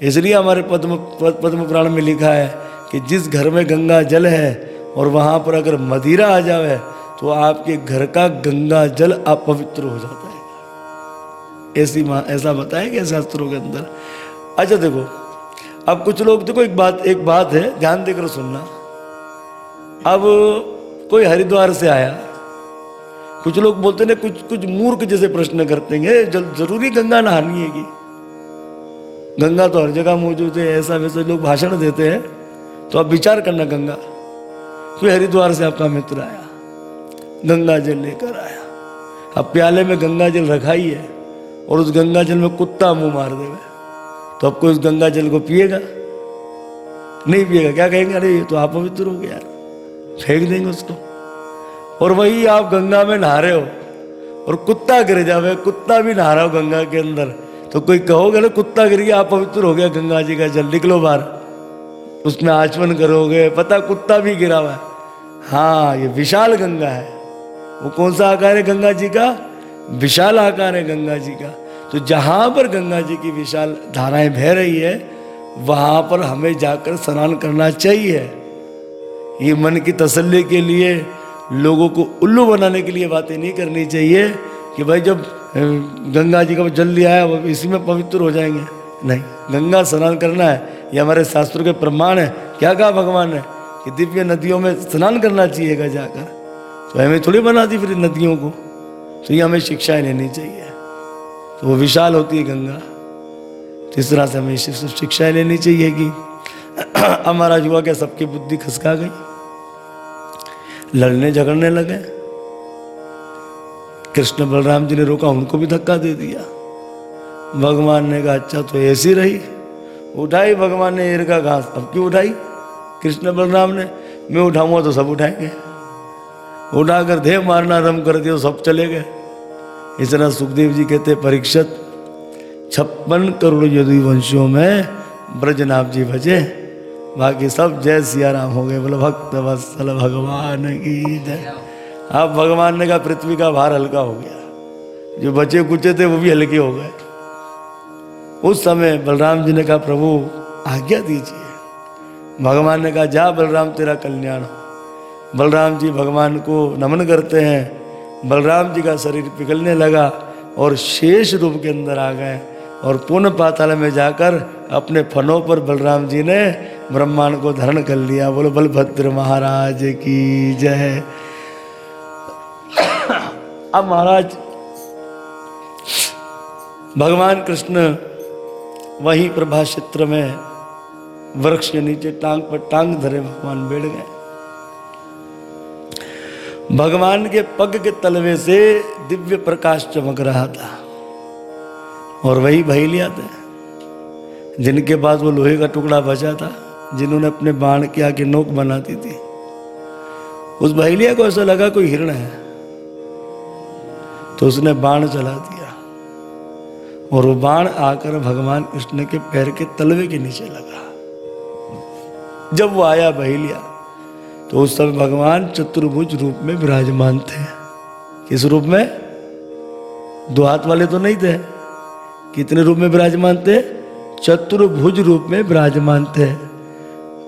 इसलिए हमारे पद्म पद्म पुराण में लिखा है कि जिस घर में गंगा जल है और वहाँ पर अगर मदिरा आ जाए तो आपके घर का गंगा जल अपवित्र हो जाता है। ऐसी ऐसा बताया गया शास्त्रों के अंदर। अच्छा देखो, अब कुछ लोग, देखो एक बात एक बात है, ध्यान देकर सुनना। अब कोई हरिद्वार से आया, कुछ लोग बोलते ना कुछ कुछ मूर्ख जैसे प्रश्न करते हैं ज़रूरी गंगा नहानी है गंगा तो हर जगह मौजूद है, ऐसा वैसे लोग भाषण देते हैं। तो आप विचार करना गंगा। कोई हरिद्वार से आपका मित्र आया, गंगा जल लेकर आया। अब प्याले में गंगा जल रखा ही है और उस गंगा जल में कुत्ता मुँह मार देवे। तो आपको उस गंगा जल को पिएगा? नहीं पिएगा, क्या कहेंगे? अरे, ये तो आप पवित्र हो गया। यार फेंक देंगे उसको। और वही आप गंगा में नहा रहे हो और कुत्ता गिर जावे, कुत्ता भी नहा रहा हो गंगा के अंदर। तो कोई कहोगे ना, कुत्ता गिर गया आप पवित्र हो गया, गंगा जी का जल, निकलो बाहर। उसमें आचमन करोगे, पता कुत्ता भी गिरा हुआ है। हाँ ये विशाल गंगा है। वो कौन सा आकार है गंगा जी का? विशाल आकार है गंगा जी का। तो जहाँ पर गंगा जी की विशाल धाराएँ बह रही है, वहाँ पर हमें जाकर स्नान करना चाहिए। ये मन की तसल्ली के लिए, लोगों को उल्लू बनाने के लिए बातें नहीं करनी चाहिए कि भाई जब गंगा जी का जल लिया है इसी में पवित्र हो जाएँगे। नहीं, गंगा स्नान करना है, ये हमारे शास्त्रों के प्रमाण है। क्या कहा भगवान ने? कि दिव्य नदियों में स्नान करना चाहिएगा जाकर। तो हमें थोड़ी बना दी फिर नदियों को। तो ये हमें शिक्षाएँ लेनी चाहिए। तो वो विशाल होती है गंगा। तो इस तरह से हमें शिक्ष- शिक्षाएँ लेनी चाहिए कि हमारा युवा क्या सबकी बुद्धि खसका गई? लड़ने झगड़ने लगे? कृष्ण बलराम जी ने रोका, उनको भी धक्का दे दिया। भगवान ने कहा अच्छा तो ऐसी रही। उठाई भगवान ने ईर घास। अब क्यों उठाई? कृष्ण बलराम ने, मैं उठाऊँगा तो सब उठाएँगे। उठाकर देह मारना आरंभ कर दिया, सब चले गए। इस तरह सुखदेव जी कहते, परीक्षित, छप्पन करोड़ यदि वंशियों में ब्रजनाभ जी भजे। बाकी सब जय सिया राम हो गए। बोले, भक्त वत्सल भगवान की जय। अब भगवान ने कहा, पृथ्वी का भार हल्का हो गया। जो बचे कुचे थे, वो भी हल्के हो गए। उस समय बलराम जी ने कहा, प्रभु, आज्ञा दीजिए। भगवान ने कहा, जा बलराम, तेरा कल्याण हो। बलराम जी भगवान को नमन करते हैं। बलराम जी का शरीर पिघलने लगा और शेष रूप के अंदर आ गए और पुण्य पाताल में जाकर अपने फनों पर बलराम जी ने ब्रह्मांड को धारण कर लिया। बोलो, बलभद्र महाराज की जय। अब महाराज, भगवान कृष्ण वही प्रभा क्षेत्र में वृक्ष के नीचे टांग पर टांग धरे भगवान बैठ गए। भगवान के पग के तलवे से दिव्य प्रकाश चमक रहा था और वही भैलिया थे, जिनके पास वो लोहे का टुकड़ा बचा था, जिन्होंने अपने बाण की आगे नोक बनाती थी। उस भैलिया को ऐसा लगा कोई हिरण है। तो उसने बाण चला दिया। और वो बाण आकर भगवान कृष्ण के पैर के तलवे के नीचे लगा। जब वो आया बहेलिया तो उस समय भगवान चतुर्भुज रूप में विराजमान थे। किस रूप में? दो हाथ वाले तो नहीं थे। कितने रूप में विराजमान थे? चतुर्भुज रूप में विराजमान थे।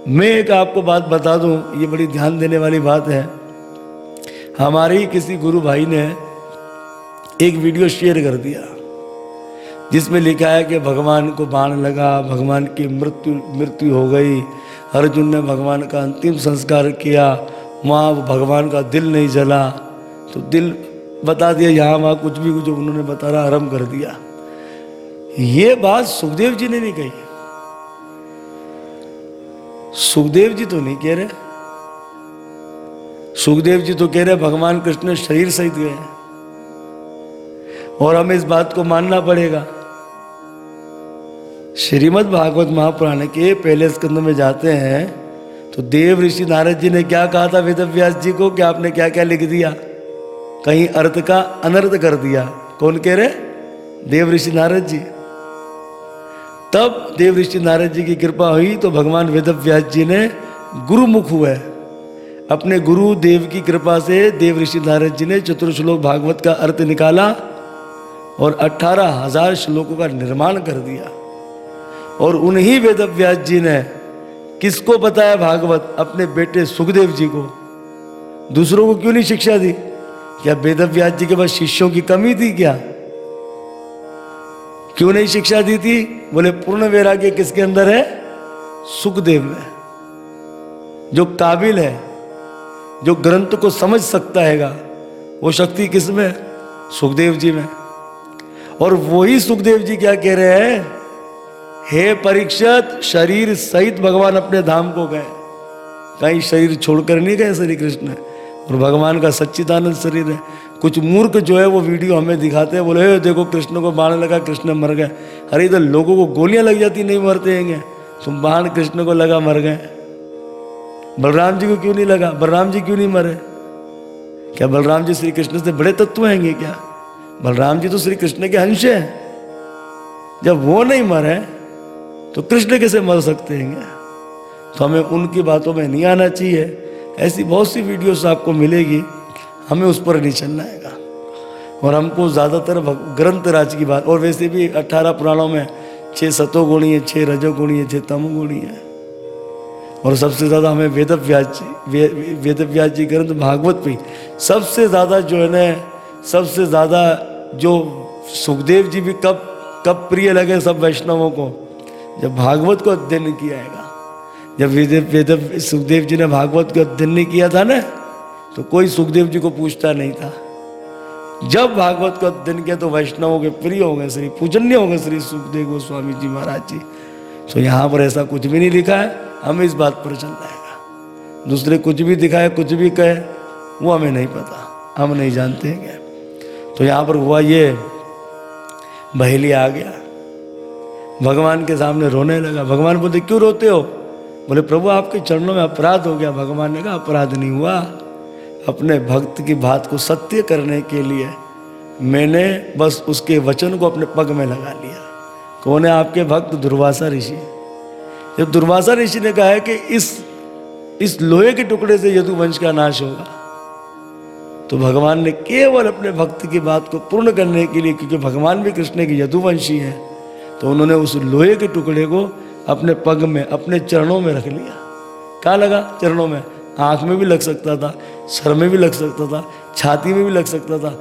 मैं एक आपको बात बता दूँ, ये बड़ी ध्यान देने वाली बात है। हमारे ही किसी गुरु भाई ने एक वीडियो शेयर कर दिया, जिसमें लिखा है कि भगवान को बाण लगा, भगवान की मृत्यु मृत्यु हो गई। अर्जुन ने भगवान का अंतिम संस्कार किया। वहाँ भगवान का दिल नहीं जला। तो दिल बता दिया, यहाँ वहाँ कुछ भी कुछ उन्होंने बताना आरंभ कर दिया। ये बात सुखदेव जी ने नहीं कही। सुखदेव जी तो नहीं कह रहे। सुखदेव जी तो कह रहे, भगवान कृष्ण शरीर सहित गए और हमें इस बात को मानना पड़ेगा। श्रीमद् भागवत महापुराण के पहले स्कंद में जाते हैं तो देव ऋषि नारद जी ने क्या कहा था? वेद व्यास जी को कि आपने क्या क्या लिख दिया? कहीं अर्थ का अनर्थ कर दिया। कौन कह रहे? देव ऋषि नारद जी। तब देव ऋषि नारद जी की कृपा हुई तो भगवान वेद व्यास जी ने गुरुमुख हुए। अपने गुरु देव की कृपा से देव ऋषि नारद जी ने चतुर्श्लोक भागवत का अर्थ निकाला। और अठारह हज़ार श्लोकों का निर्माण कर दिया। और उन्हीं वेद व्यास जी ने किसको बताया भागवत? अपने बेटे सुखदेव जी को। दूसरों को क्यों नहीं शिक्षा दी? क्या वेद व्यास जी के पास शिष्यों की कमी थी क्या? क्यों नहीं शिक्षा दी थी? बोले, पूर्ण वैराग्य किसके अंदर है? सुखदेव में। जो काबिल है, जो ग्रंथ को समझ सकता हैगा, वो शक्ति किसमें? सुखदेव जी में। और वही सुखदेव जी क्या कह रहे हैं? हे परीक्षित शरीर सहित भगवान अपने धाम को गए। कहीं शरीर छोड़कर नहीं गए श्री कृष्ण? और भगवान का सच्चिदानंद शरीर है। कुछ मूर्ख जो है वो वीडियो हमें दिखाते हैं बोले "ए, देखो कृष्ण को बाण लगा कृष्ण मर गए। अरे इधर लोगों को गोलियाँ लग जाती नहीं मरते हैं तुम बाण कृष्ण को लगा मर गए। बलराम जी को क्यों नहीं लगा? बलराम जी क्यों नहीं मरे? क्या बलराम जी श्री कृष्ण से बड़े तत्व हैंगे क्या? बलराम जी तो श्री कृष्ण के अंश हैं। जब वो नहीं मरे तो कृष्ण कैसे मर सकते हैं? तो हमें उनकी बातों में नहीं आना चाहिए। ऐसी बहुत सी वीडियोस आपको मिलेगी। हमें उस पर नहीं चलना है और हमको ज़्यादातर ग्रंथ राज की बात और वैसे भी अट्ठारह पुराणों में छः सतोगुणी है छः रजोगुणी है छः तमोगुणी है। और सबसे ज़्यादा हमें वेद व्यास जी वेद व्यास जी ग्रंथ भागवत भी सबसे ज़्यादा जो है ना सबसे ज़्यादा जो सुखदेव जी भी कब कब प्रिय लगे सब वैष्णवों को? जब भागवत को अध्ययन किया है जब वेद सुखदेव जी ने भागवत का अध्ययन नहीं किया था ना तो कोई सुखदेव जी को पूछता नहीं था। जब भागवत को अध्ययन किया तो वैष्णवों के प्रिय हो गए, श्री पूजन्य हो गए, श्री सुखदेव गोस्वामी जी महाराज जी। तो यहाँ पर ऐसा कुछ भी नहीं लिखा है, हमें इस बात पर चल है। दूसरे कुछ भी दिखाए, कुछ भी कहे, वो हमें नहीं पता, हम नहीं जानते हैं। क्या तो यहाँ पर हुआ ये, बहेली आ गया। भगवान के सामने रोने लगा। भगवान बोलते, क्यों रोते हो? बोले, प्रभु, आपके चरणों में अपराध हो गया। भगवान ने कहा, अपराध नहीं हुआ। अपने भक्त की बात को सत्य करने के लिए मैंने बस उसके वचन को अपने पग में लगा लिया। कौन है आपके भक्त? दुर्वासा ऋषि। जब दुर्वासा ऋषि ने कहा है कि इस इस लोहे के टुकड़े से यदुवंश का नाश होगा तो भगवान ने केवल अपने भक्त की बात को पूर्ण करने के लिए, क्योंकि भगवान भी कृष्ण के यदुवंशी हैं तो उन्होंने उस लोहे के टुकड़े को अपने पग में, अपने चरणों में रख लिया। कहाँ लगा चरणों में? आँख में भी लग सकता था, सर में भी लग सकता था, छाती में भी लग सकता था